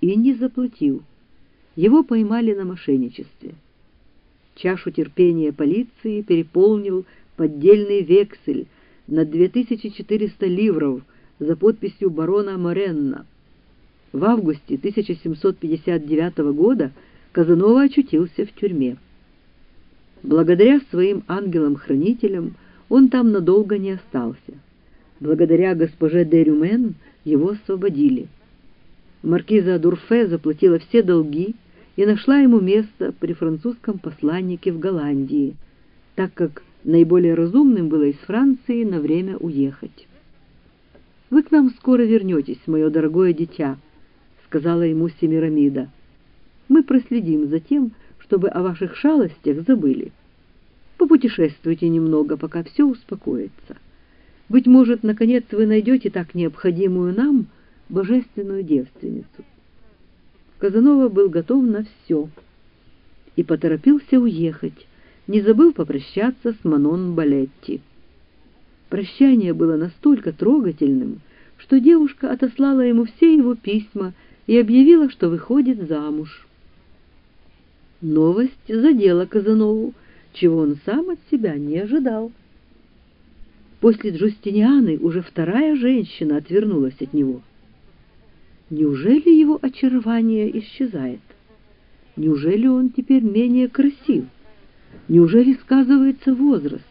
и не заплатил. Его поймали на мошенничестве. Чашу терпения полиции переполнил поддельный вексель на 2400 ливров за подписью барона Моренна. В августе 1759 года Казанова очутился в тюрьме. Благодаря своим ангелам-хранителям он там надолго не остался. Благодаря госпоже де Рюмен его освободили. Маркиза Дурфе заплатила все долги и нашла ему место при французском посланнике в Голландии, так как наиболее разумным было из Франции на время уехать. «Вы к нам скоро вернетесь, мое дорогое дитя», — сказала ему Семирамида. «Мы проследим за тем, чтобы о ваших шалостях забыли. Попутешествуйте немного, пока все успокоится. Быть может, наконец вы найдете так необходимую нам божественную девственницу». Казанова был готов на все и поторопился уехать, не забыл попрощаться с Манон Балетти. Прощание было настолько трогательным, что девушка отослала ему все его письма и объявила, что выходит замуж. Новость задела Казанову, чего он сам от себя не ожидал. После Джустинианы уже вторая женщина отвернулась от него. Неужели его очарование исчезает? Неужели он теперь менее красив? Неужели сказывается возраст?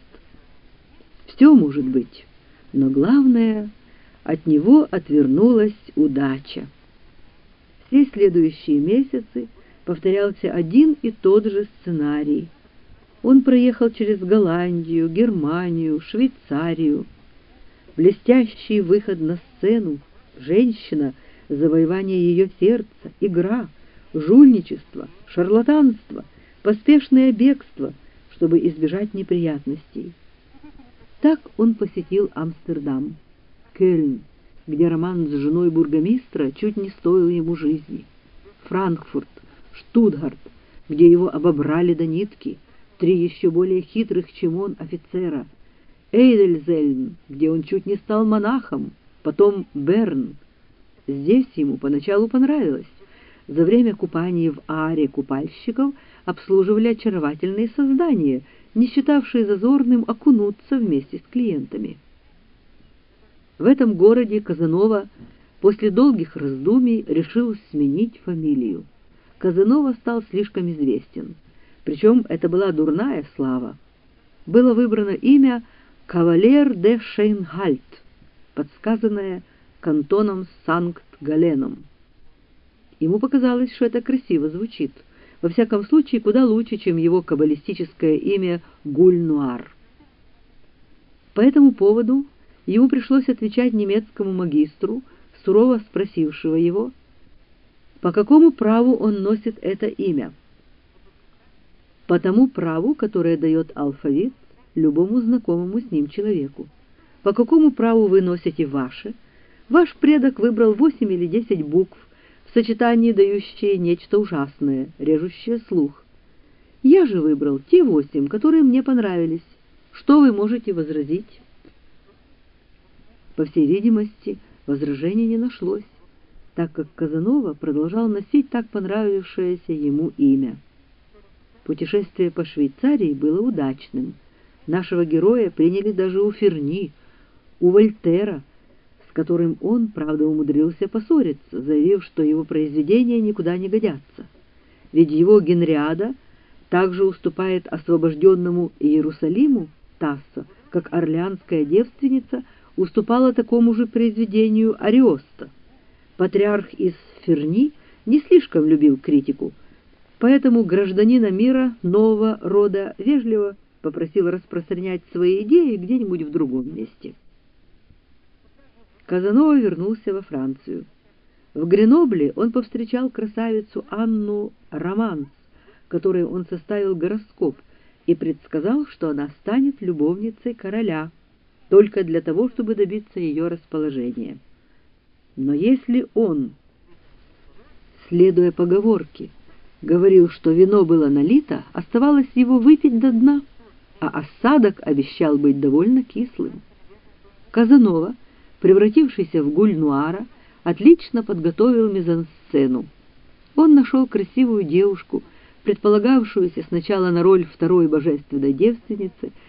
Все может быть, но главное, от него отвернулась удача. Все следующие месяцы повторялся один и тот же сценарий. Он проехал через Голландию, Германию, Швейцарию. Блестящий выход на сцену, женщина, завоевание ее сердца, игра, жульничество, шарлатанство, поспешное бегство — чтобы избежать неприятностей. Так он посетил Амстердам, Кёльн, где роман с женой бургомистра чуть не стоил ему жизни, Франкфурт, Штутгарт, где его обобрали до нитки, три еще более хитрых, чем он, офицера, Эйдельзельн, где он чуть не стал монахом, потом Берн. Здесь ему поначалу понравилось. За время купания в аре купальщиков обслуживали очаровательные создания, не считавшие зазорным окунуться вместе с клиентами. В этом городе Казанова после долгих раздумий решил сменить фамилию. Казанова стал слишком известен, причем это была дурная слава. Было выбрано имя «Кавалер де Шейнхальт», подсказанное кантоном Санкт-Галеном. Ему показалось, что это красиво звучит. Во всяком случае, куда лучше, чем его каббалистическое имя Гуль-Нуар. По этому поводу ему пришлось отвечать немецкому магистру, сурово спросившего его, по какому праву он носит это имя. По тому праву, которое дает алфавит любому знакомому с ним человеку. По какому праву вы носите ваше? Ваш предок выбрал восемь или десять букв, сочетание, дающее нечто ужасное, режущее слух. Я же выбрал те восемь, которые мне понравились. Что вы можете возразить? По всей видимости, возражения не нашлось, так как Казанова продолжал носить так понравившееся ему имя. Путешествие по Швейцарии было удачным. Нашего героя приняли даже у Ферни, у Вольтера, которым он, правда, умудрился поссориться, заявив, что его произведения никуда не годятся. Ведь его Генриада также уступает освобожденному Иерусалиму Тассо, как орлеанская девственница уступала такому же произведению Ариоста. Патриарх из Ферни не слишком любил критику, поэтому гражданина мира нового рода вежливо попросил распространять свои идеи где-нибудь в другом месте. Казанова вернулся во Францию. В Гренобле он повстречал красавицу Анну Романс, которой он составил гороскоп и предсказал, что она станет любовницей короля, только для того, чтобы добиться ее расположения. Но если он, следуя поговорке, говорил, что вино было налито, оставалось его выпить до дна, а осадок обещал быть довольно кислым. Казанова — превратившийся в гуль-нуара, отлично подготовил мизансцену. Он нашел красивую девушку, предполагавшуюся сначала на роль второй божественной девственницы,